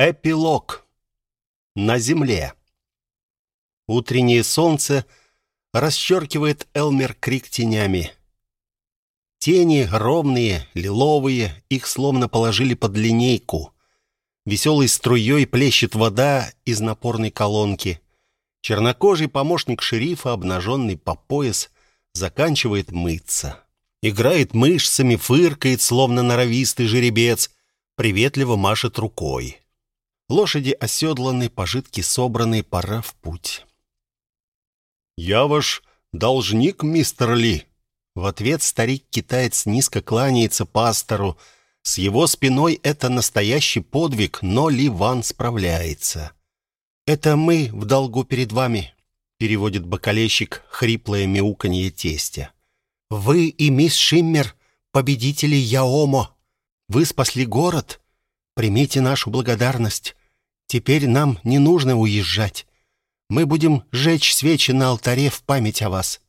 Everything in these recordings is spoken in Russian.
Эпилог. На земле. Утреннее солнце расчеркивает Элмер Крик тенями. Тени ровные, лиловые, их словно положили под линейку. Веселой струей плещет вода из напорной колонки. Чернокожий помощник шерифа, обнаженный по пояс, заканчивает мыться. Играет мышцами, фыркает, словно норовистый жеребец, приветливо машет рукой. Лошади оседланы, пожитки собраны, пора в путь. «Я ваш должник, мистер Ли!» В ответ старик-китаец низко кланяется пастору. С его спиной это настоящий подвиг, но Ли Ван справляется. «Это мы в долгу перед вами», — переводит бокалейщик хриплое мяуканье тестя. «Вы и мисс Шиммер — победители Яомо. Вы спасли город. Примите нашу благодарность. Теперь нам не нужно уезжать. Мы будем жечь свечи на алтаре в память о вас.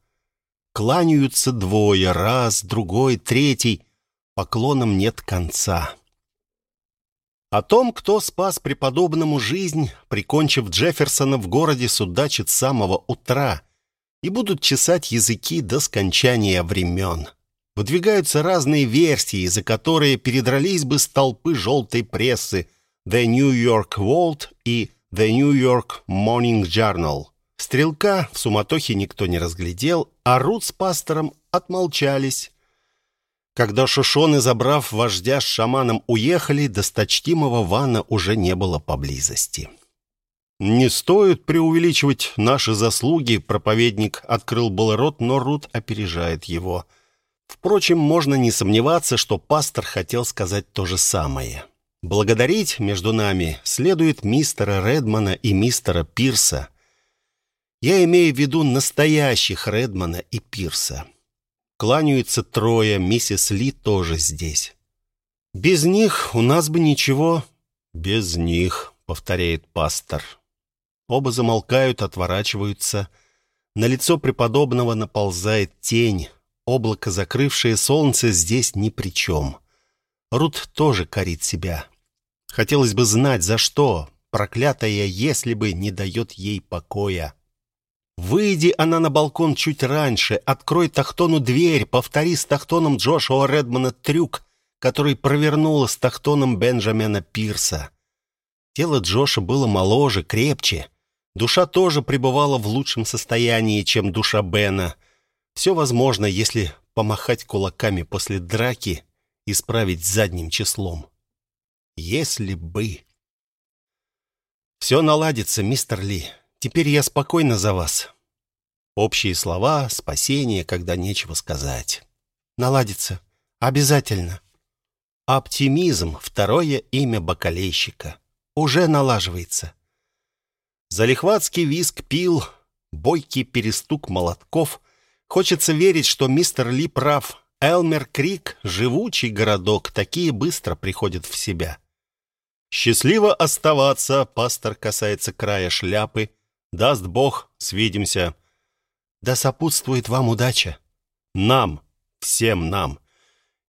Кланяются двое, раз, другой, третий. Поклонам нет конца. О том, кто спас преподобному жизнь, прикончив Джефферсона в городе, судачит с самого утра и будут чесать языки до скончания времен. Выдвигаются разные версии, за которые передрались бы столпы желтой прессы – The New York World и The New York Morning Journal. Стрелка в суматохе никто не разглядел, а Рут с пастором отмолчались. Когда Шушоны, забрав вождя с шаманом, уехали, досточтимого Вана уже не было поблизости. «Не стоит преувеличивать наши заслуги», — проповедник открыл был рот, но Рут опережает его. Впрочем, можно не сомневаться, что пастор хотел сказать то же самое. Благодарить между нами следует мистера Редмана и мистера Пирса. Я имею в виду настоящих Редмана и Пирса. Кланяются трое, миссис Ли тоже здесь. Без них у нас бы ничего. Без них, повторяет пастор. Оба замолкают, отворачиваются. На лицо преподобного наползает тень. Облако, закрывшее солнце, здесь ни при чем. Рут тоже корит себя. Хотелось бы знать, за что. Проклятая, если бы не дает ей покоя. Выйди она на балкон чуть раньше, открой Тахтону дверь, повтори с Тахтоном Джошуа Редмана трюк, который провернула с Тахтоном Бенджамина Пирса. Тело Джоша было моложе, крепче. Душа тоже пребывала в лучшем состоянии, чем душа Бена. Все возможно, если помахать кулаками после драки и справить задним числом. Если бы... Все наладится, мистер Ли. Теперь я спокойна за вас. Общие слова, спасение, когда нечего сказать. Наладится. Обязательно. Оптимизм — второе имя бакалейщика. Уже налаживается. Залихватский виск пил, бойкий перестук молотков. Хочется верить, что мистер Ли прав. Элмер Крик — живучий городок, такие быстро приходят в себя. «Счастливо оставаться!» — пастор касается края шляпы. «Даст Бог, свидимся!» «Да сопутствует вам удача!» «Нам! Всем нам!»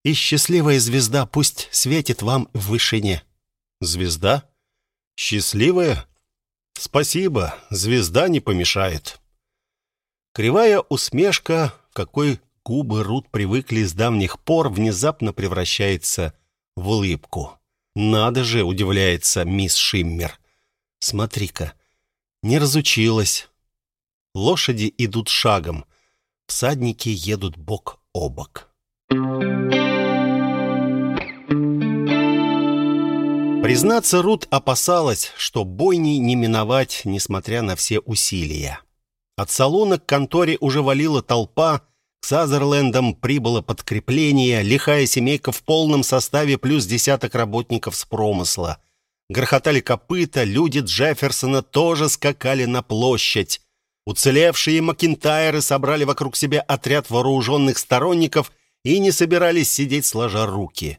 «И счастливая звезда пусть светит вам в вышине!» «Звезда? Счастливая? Спасибо, звезда не помешает!» Кривая усмешка, какой губы Рут привыкли с давних пор, внезапно превращается в улыбку. «Надо же!» — удивляется мисс Шиммер. «Смотри-ка, не разучилась». Лошади идут шагом, всадники едут бок о бок. Признаться, Рут опасалась, что бойни не миновать, несмотря на все усилия. От салона к конторе уже валила толпа, к Сазерлендам прибыло подкрепление, лихая семейка в полном составе плюс десяток работников с промысла. Грохотали копыта, люди Джефферсона тоже скакали на площадь. Уцелевшие Макинтайры собрали вокруг себя отряд вооруженных сторонников и не собирались сидеть сложа руки.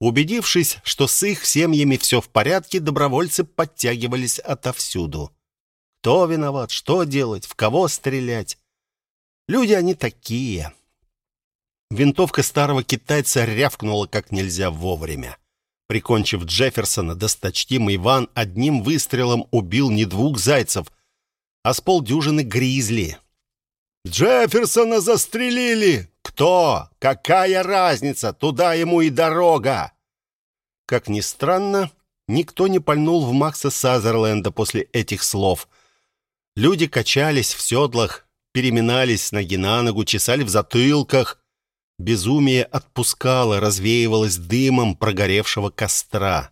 Убедившись, что с их семьями все в порядке, добровольцы подтягивались отовсюду. Кто виноват, что делать, в кого стрелять? Люди они такие. Винтовка старого китайца рявкнула как нельзя вовремя. Прикончив Джефферсона, досточтимый Иван одним выстрелом убил не двух зайцев, а с полдюжины гризли. «Джефферсона застрелили! Кто? Какая разница? Туда ему и дорога!» Как ни странно, никто не пальнул в Макса Сазерленда после этих слов. Люди качались в седлах, переминались с ноги на ногу, чесали в затылках. Безумие отпускало, развеивалось дымом прогоревшего костра.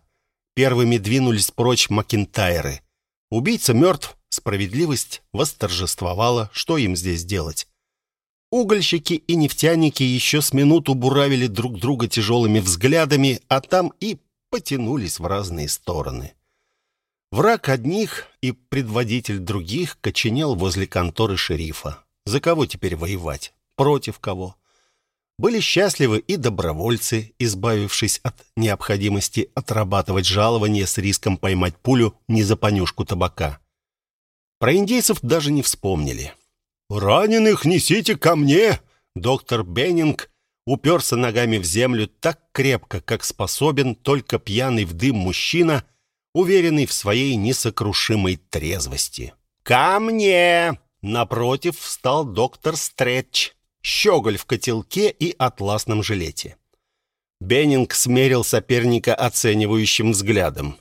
Первыми двинулись прочь макентайры. Убийца мертв, справедливость восторжествовала. Что им здесь делать? Угольщики и нефтяники еще с минуту буравили друг друга тяжелыми взглядами, а там и потянулись в разные стороны. Враг одних и предводитель других коченел возле конторы шерифа. За кого теперь воевать? Против кого? Были счастливы и добровольцы, избавившись от необходимости отрабатывать жалование с риском поймать пулю не за понюшку табака. Про индейцев даже не вспомнили. «Раненых несите ко мне!» Доктор Беннинг уперся ногами в землю так крепко, как способен только пьяный в дым мужчина, уверенный в своей несокрушимой трезвости. «Ко мне!» Напротив встал доктор Стретч, щеголь в котелке и атласном жилете. Беннинг смерил соперника оценивающим взглядом.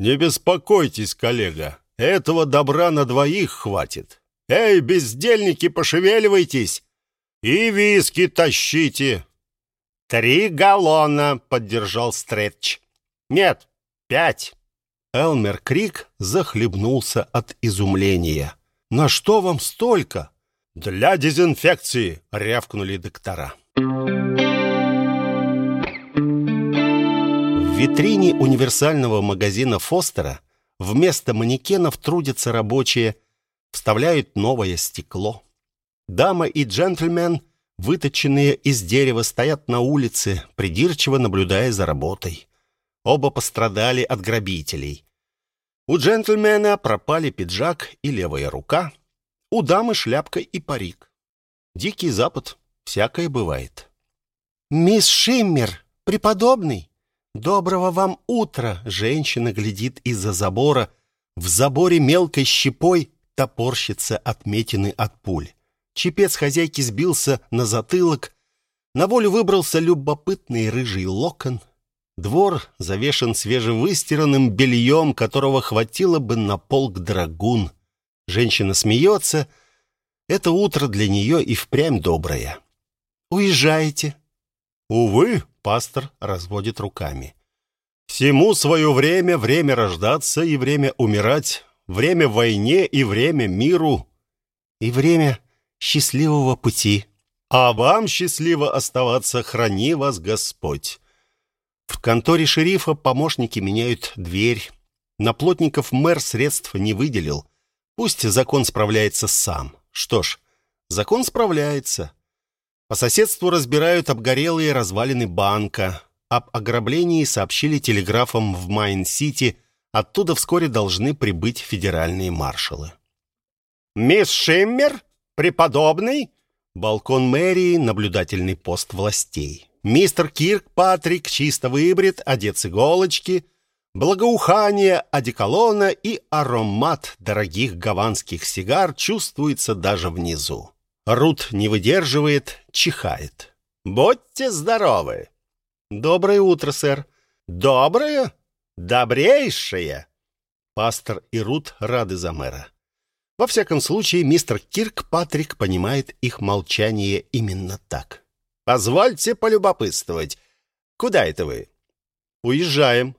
«Не беспокойтесь, коллега, этого добра на двоих хватит. Эй, бездельники, пошевеливайтесь! И виски тащите!» «Три галлона!» — поддержал Стретч. «Нет, пять!» Элмер Крик захлебнулся от изумления. «На что вам столько?» «Для дезинфекции!» — рявкнули доктора. В витрине универсального магазина Фостера вместо манекенов трудятся рабочие, вставляют новое стекло. Дама и джентльмен, выточенные из дерева, стоят на улице, придирчиво наблюдая за работой. Оба пострадали от грабителей. У джентльмена пропали пиджак и левая рука, у дамы шляпка и парик. Дикий запад, всякое бывает. «Мисс Шиммер, преподобный, доброго вам утра!» Женщина глядит из-за забора. В заборе мелкой щепой топорщится отметины от пуль. Чепец хозяйки сбился на затылок. На волю выбрался любопытный рыжий локон. Двор завешен свежевыстиранным бельем, которого хватило бы на полк драгун. Женщина смеется. Это утро для нее и впрямь доброе. «Уезжаете?» «Увы», — пастор разводит руками. «Всему свое время, время рождаться и время умирать, время войне и время миру, и время счастливого пути. А вам счастливо оставаться, храни вас Господь. В конторе шерифа помощники меняют дверь. На плотников мэр средств не выделил. Пусть закон справляется сам. Что ж, закон справляется. По соседству разбирают обгорелые развалины банка. Об ограблении сообщили телеграфом в Майн-Сити – Оттуда вскоре должны прибыть федеральные маршалы. «Мисс Шиммер? Преподобный?» Балкон мэрии, наблюдательный пост властей. Мистер Кирк Патрик чисто выбрит, одет с иголочки, благоухание одеколона и аромат дорогих гаванских сигар чувствуется даже внизу. Рут не выдерживает, чихает. «Будьте здоровы!» «Доброе утро, сэр!» «Доброе? Добрейшее!» Пастор и Рут рады за мэра. Во всяком случае, мистер Кирк Патрик понимает их молчание именно так. «Позвольте полюбопытствовать. Куда это вы?» «Уезжаем».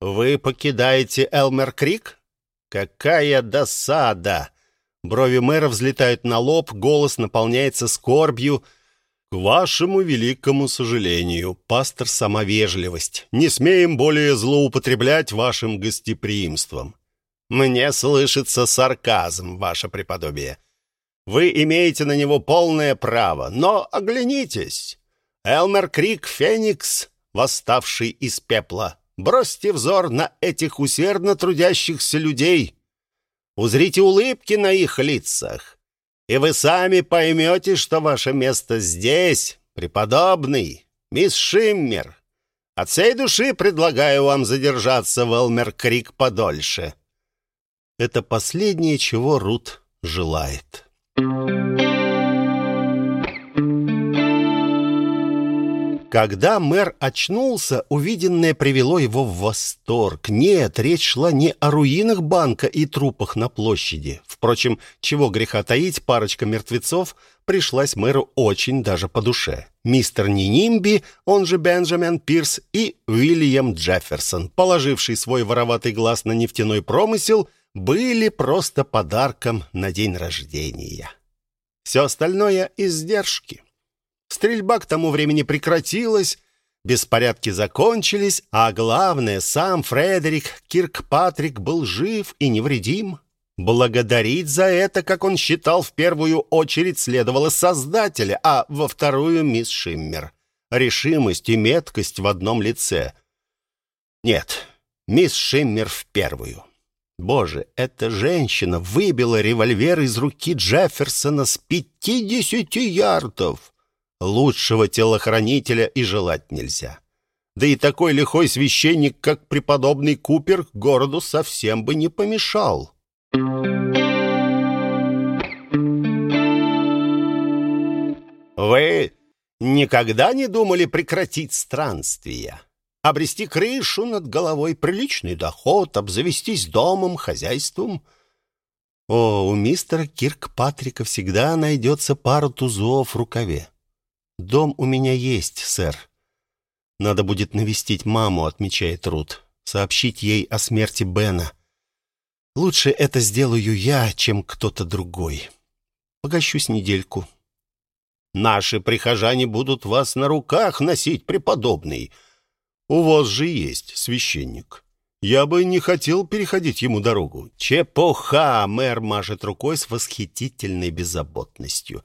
«Вы покидаете Элмер Крик?» «Какая досада!» Брови мэра взлетают на лоб, голос наполняется скорбью — «К вашему великому сожалению, пастор сама вежливость. Не смеем более злоупотреблять вашим гостеприимством». «Мне слышится сарказм, ваше преподобие. Вы имеете на него полное право, но оглянитесь. Элмер Крик Феникс, восставший из пепла. Бросьте взор на этих усердно трудящихся людей. Узрите улыбки на их лицах и вы сами поймете, что ваше место здесь, преподобный, мисс Шиммер. От всей души предлагаю вам задержаться в Элмер-Крик подольше». Это последнее, чего Рут желает. Когда мэр очнулся, увиденное привело его в восторг. Нет, речь шла не о руинах банка и трупах на площади. Впрочем, чего греха таить, парочка мертвецов пришлась мэру очень даже по душе. Мистер Нинимби, он же Бенджамин Пирс, и Уильям Джефферсон, положивший свой вороватый глаз на нефтяной промысел, были просто подарком на день рождения. Все остальное — издержки. Стрельба к тому времени прекратилась, беспорядки закончились, а главное, сам Фредерик Киркпатрик был жив и невредим. Благодарить за это, как он считал, в первую очередь следовало Создателя, а во вторую — мисс Шиммер. Решимость и меткость в одном лице. Нет, мисс Шиммер в первую. Боже, эта женщина выбила револьвер из руки Джефферсона с пятидесяти ярдов. Лучшего телохранителя и желать нельзя. Да и такой лихой священник, как преподобный Купер, городу совсем бы не помешал. Вы никогда не думали прекратить странствия? Обрести крышу над головой, приличный доход, обзавестись домом, хозяйством — о, у мистера Киркпатрика всегда найдется пара тузов в рукаве. «Дом у меня есть, сэр. Надо будет навестить маму», — отмечает Рут. «Сообщить ей о смерти Бена. Лучше это сделаю я, чем кто-то другой. Погощусь недельку». «Наши прихожане будут вас на руках носить, преподобный. У вас же есть священник». Я бы не хотел переходить ему дорогу. Чепуха! Мэр машет рукой с восхитительной беззаботностью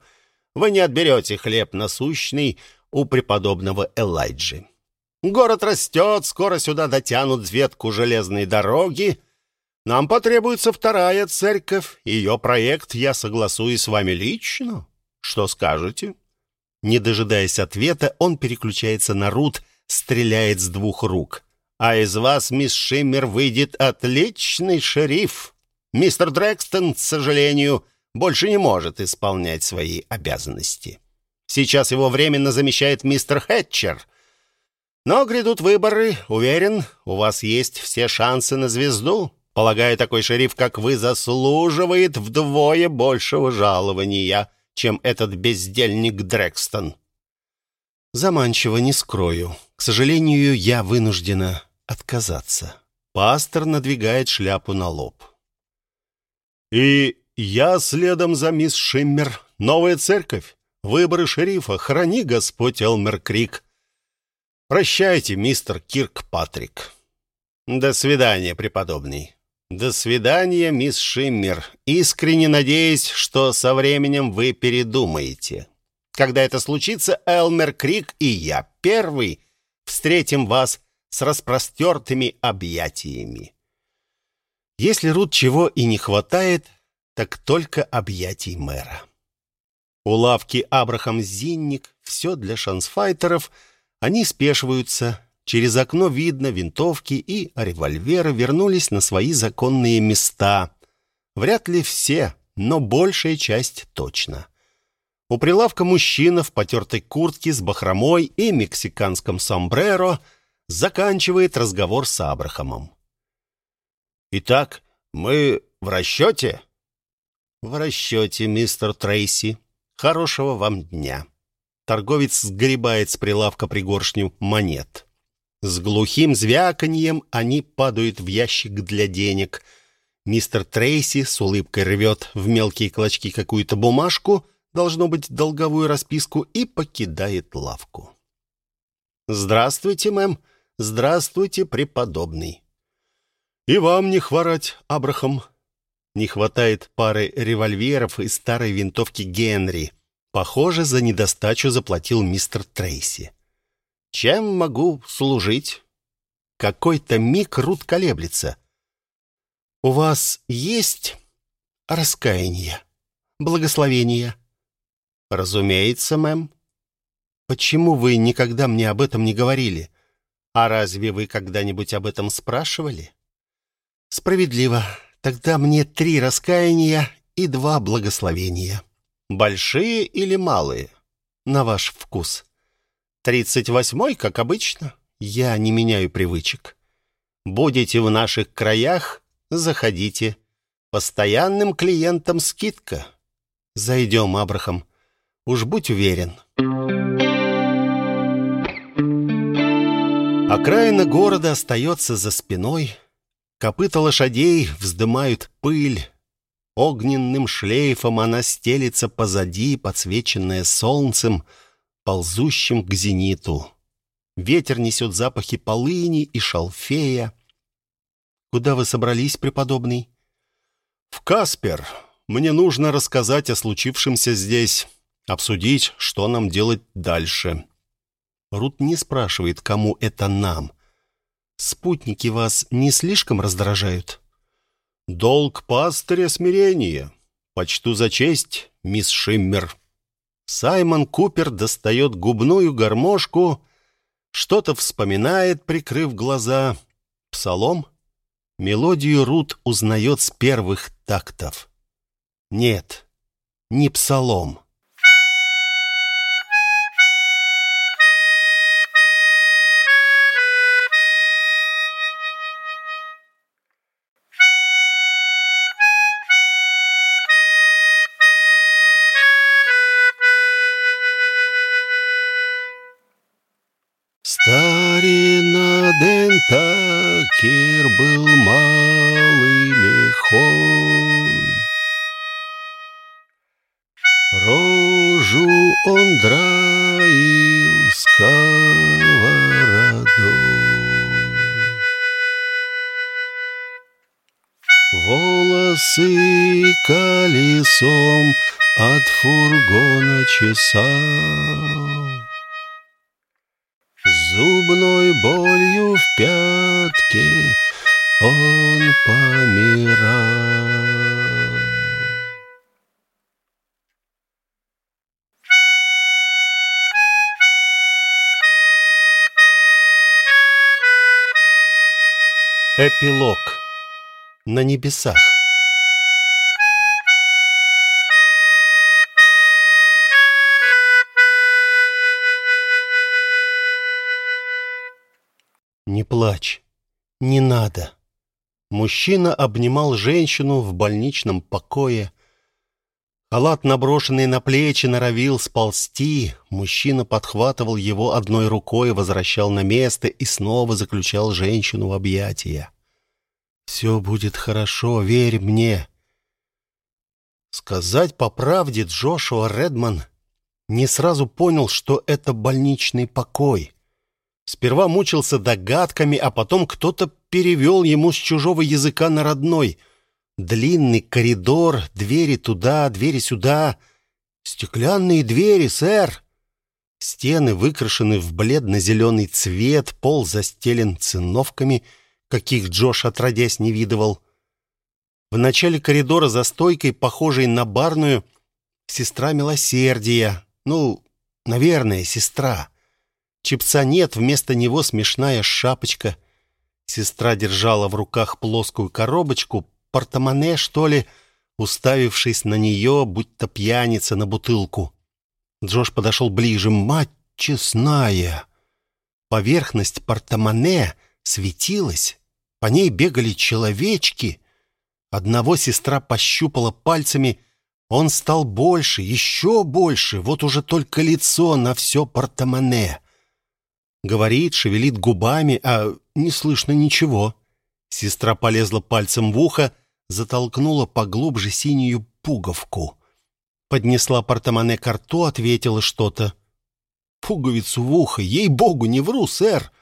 вы не отберете хлеб насущный у преподобного Элайджи. Город растет, скоро сюда дотянут ветку железной дороги. Нам потребуется вторая церковь. Ее проект я согласую с вами лично. Что скажете?» Не дожидаясь ответа, он переключается на Рут, стреляет с двух рук. «А из вас, мисс Шиммер, выйдет отличный шериф. Мистер Дрекстон, к сожалению, — больше не может исполнять свои обязанности. Сейчас его временно замещает мистер Хэтчер. Но грядут выборы, уверен, у вас есть все шансы на звезду. Полагаю, такой шериф, как вы, заслуживает вдвое большего жалования, чем этот бездельник Дрекстон. Заманчиво не скрою. К сожалению, я вынуждена отказаться. Пастор надвигает шляпу на лоб. И я следом за мисс Шиммер. Новая церковь. Выборы шерифа. Храни Господь Элмер Крик. Прощайте, мистер Кирк Патрик. До свидания, преподобный. До свидания, мисс Шиммер. Искренне надеюсь, что со временем вы передумаете. Когда это случится, Элмер Крик и я первый встретим вас с распростертыми объятиями. Если Рут чего и не хватает, так только объятий мэра. У лавки Абрахам Зинник все для шансфайтеров. Они спешиваются. Через окно видно, винтовки и револьверы вернулись на свои законные места. Вряд ли все, но большая часть точно. У прилавка мужчина в потертой куртке с бахромой и мексиканском сомбреро заканчивает разговор с Абрахамом. «Итак, мы в расчете?» «В расчете, мистер Трейси. Хорошего вам дня». Торговец сгребает с прилавка пригоршню монет. С глухим звяканьем они падают в ящик для денег. Мистер Трейси с улыбкой рвет в мелкие клочки какую-то бумажку, должно быть, долговую расписку, и покидает лавку. «Здравствуйте, мэм. Здравствуйте, преподобный». «И вам не хворать, Абрахам», не хватает пары револьверов и старой винтовки Генри. Похоже, за недостачу заплатил мистер Трейси. Чем могу служить? Какой-то миг Рут колеблется. У вас есть раскаяние, благословение? Разумеется, мэм. Почему вы никогда мне об этом не говорили? А разве вы когда-нибудь об этом спрашивали? Справедливо. Тогда мне три раскаяния и два благословения. Большие или малые? На ваш вкус. Тридцать восьмой, как обычно. Я не меняю привычек. Будете в наших краях, заходите. Постоянным клиентам скидка. Зайдем, Абрахам. Уж будь уверен. Окраина города остается за спиной. Копыта лошадей вздымают пыль. Огненным шлейфом она стелится позади, подсвеченная солнцем, ползущим к зениту. Ветер несет запахи полыни и шалфея. «Куда вы собрались, преподобный?» «В Каспер. Мне нужно рассказать о случившемся здесь, обсудить, что нам делать дальше». Рут не спрашивает, кому это нам. «Спутники вас не слишком раздражают?» «Долг пастыря смирения. Почту за честь, мисс Шиммер». Саймон Купер достает губную гармошку, что-то вспоминает, прикрыв глаза. Псалом? Мелодию Рут узнает с первых тактов. Нет, не псалом. Старина Дентакер был малый лихой. Рожу он драил сковородой. Волосы колесом от фургона чесал. Зубной болью в пятке он помирал. Эпилог. На небесах. Не плачь. Не надо. Мужчина обнимал женщину в больничном покое. Халат, наброшенный на плечи, норовил сползти. Мужчина подхватывал его одной рукой, возвращал на место и снова заключал женщину в объятия. «Все будет хорошо, верь мне». Сказать по правде, Джошуа Редман не сразу понял, что это больничный покой. Сперва мучился догадками, а потом кто-то перевел ему с чужого языка на родной. Длинный коридор, двери туда, двери сюда. Стеклянные двери, сэр. Стены выкрашены в бледно-зеленый цвет, пол застелен циновками, каких Джош отродясь не видывал. В начале коридора за стойкой, похожей на барную, сестра милосердия. Ну, наверное, сестра. Чипца нет, вместо него смешная шапочка. Сестра держала в руках плоскую коробочку, портмоне, что ли, уставившись на нее, будто пьяница на бутылку. Джош подошел ближе. «Мать честная!» Поверхность портмоне светилась. По ней бегали человечки. Одного сестра пощупала пальцами. Он стал больше, еще больше. Вот уже только лицо на все портмоне. Говорит, шевелит губами, а не слышно ничего. Сестра полезла пальцем в ухо, затолкнула поглубже синюю пуговку. Поднесла портмоне к рту, ответила что-то. «Пуговицу в ухо! Ей-богу, не вру, сэр!»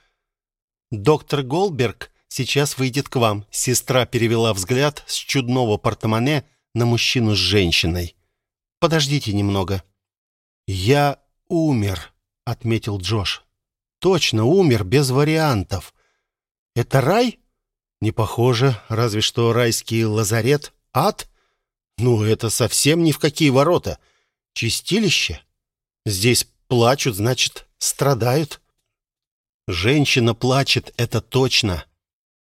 «Доктор Голберг сейчас выйдет к вам», — сестра перевела взгляд с чудного портмоне на мужчину с женщиной. «Подождите немного». «Я умер», — отметил Джош. Точно, умер, без вариантов. Это рай? Не похоже, разве что райский лазарет. Ад? Ну, это совсем ни в какие ворота. Чистилище? Здесь плачут, значит, страдают. Женщина плачет, это точно.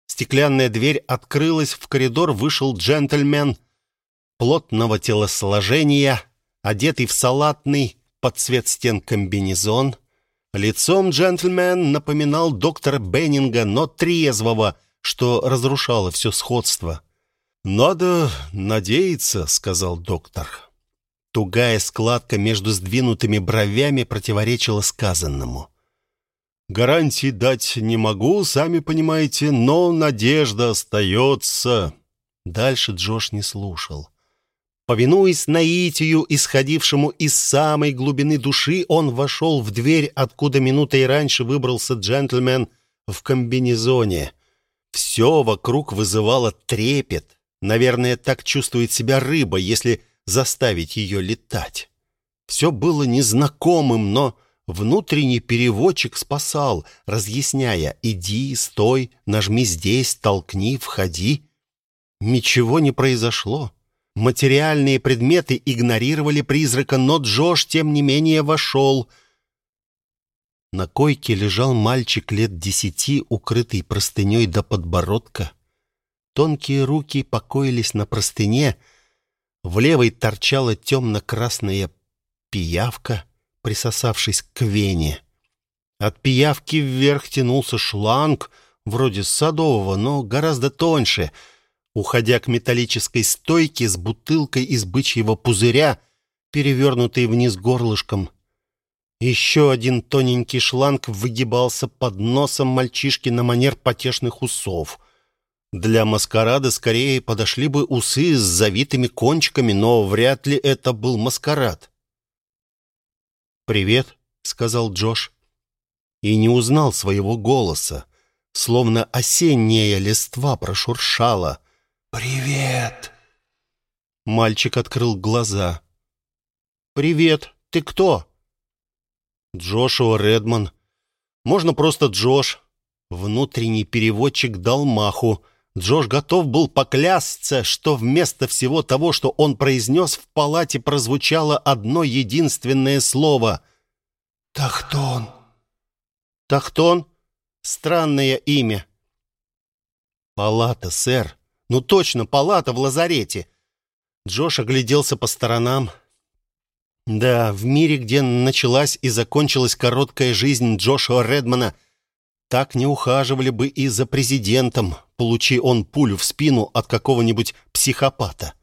Стеклянная дверь открылась, в коридор вышел джентльмен плотного телосложения, одетый в салатный под цвет стен комбинезон. Лицом джентльмен напоминал доктора Беннинга, но трезвого, что разрушало все сходство. «Надо надеяться», — сказал доктор. Тугая складка между сдвинутыми бровями противоречила сказанному. «Гарантий дать не могу, сами понимаете, но надежда остается». Дальше Джош не слушал. Повинуясь наитию, исходившему из самой глубины души, он вошел в дверь, откуда минутой раньше выбрался джентльмен в комбинезоне. Все вокруг вызывало трепет. Наверное, так чувствует себя рыба, если заставить ее летать. Все было незнакомым, но внутренний переводчик спасал, разъясняя «иди, стой, нажми здесь, толкни, входи». Ничего не произошло. Материальные предметы игнорировали призрака, но Джош, тем не менее, вошел. На койке лежал мальчик лет десяти, укрытый простыней до подбородка. Тонкие руки покоились на простыне. В левой торчала темно-красная пиявка, присосавшись к вене. От пиявки вверх тянулся шланг, вроде садового, но гораздо тоньше — уходя к металлической стойке с бутылкой из бычьего пузыря, перевернутой вниз горлышком. Еще один тоненький шланг выгибался под носом мальчишки на манер потешных усов. Для маскарада скорее подошли бы усы с завитыми кончиками, но вряд ли это был маскарад. «Привет», — сказал Джош, и не узнал своего голоса, словно осенняя листва прошуршала — «Привет!» Мальчик открыл глаза. «Привет! Ты кто?» «Джошуа Редман. Можно просто Джош». Внутренний переводчик дал маху. Джош готов был поклясться, что вместо всего того, что он произнес, в палате прозвучало одно единственное слово. «Тахтон». «Тахтон? Странное имя». «Палата, сэр. Ну точно, палата в лазарете. Джош огляделся по сторонам. Да, в мире, где началась и закончилась короткая жизнь Джошуа Редмана, так не ухаживали бы и за президентом, получи он пулю в спину от какого-нибудь психопата.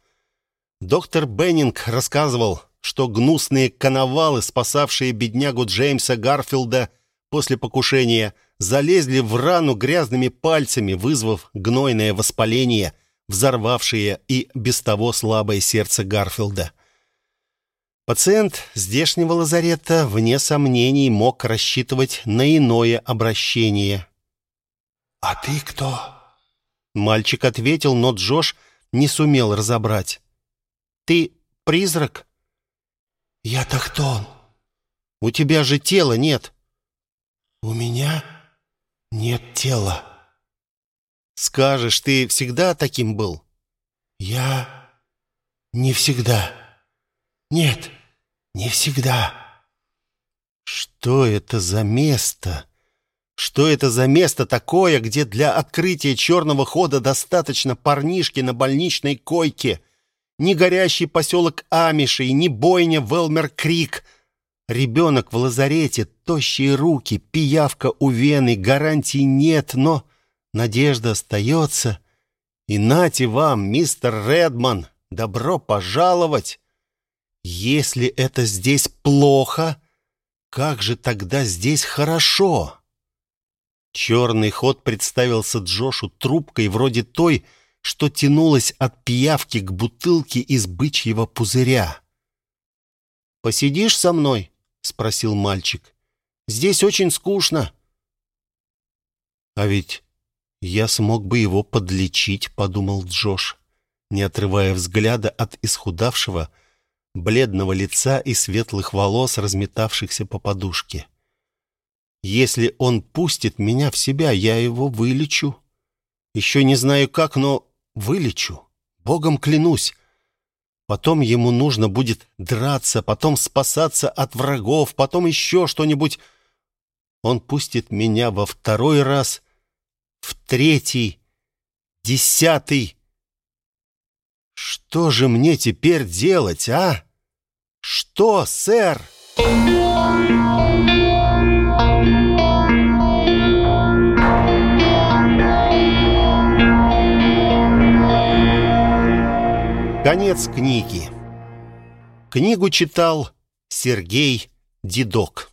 Доктор Беннинг рассказывал, что гнусные коновалы, спасавшие беднягу Джеймса Гарфилда после покушения, залезли в рану грязными пальцами, вызвав гнойное воспаление, взорвавшее и без того слабое сердце Гарфилда. Пациент здешнего лазарета, вне сомнений, мог рассчитывать на иное обращение. «А ты кто?» Мальчик ответил, но Джош не сумел разобрать. «Ты призрак?» «Я Тахтон». «У тебя же тела нет». «У меня нет тела. Скажешь, ты всегда таким был? Я не всегда. Нет, не всегда. Что это за место? Что это за место такое, где для открытия черного хода достаточно парнишки на больничной койке? Ни горящий поселок Амишей, ни бойня Велмер-Крик — Ребенок в лазарете, тощие руки, пиявка у вены, гарантий нет, но надежда остается. И нате вам, мистер Редман, добро пожаловать. Если это здесь плохо, как же тогда здесь хорошо? Черный ход представился Джошу трубкой вроде той, что тянулась от пиявки к бутылке из бычьего пузыря. «Посидишь со мной?» — спросил мальчик. «Здесь очень скучно». «А ведь я смог бы его подлечить», — подумал Джош, не отрывая взгляда от исхудавшего, бледного лица и светлых волос, разметавшихся по подушке. «Если он пустит меня в себя, я его вылечу. Еще не знаю как, но вылечу. Богом клянусь. Потом ему нужно будет драться, потом спасаться от врагов, потом еще что-нибудь. Он пустит меня во второй раз, в третий, десятый. Что же мне теперь делать, а? Что, сэр? Конец книги. Книгу читал Сергей Дедок.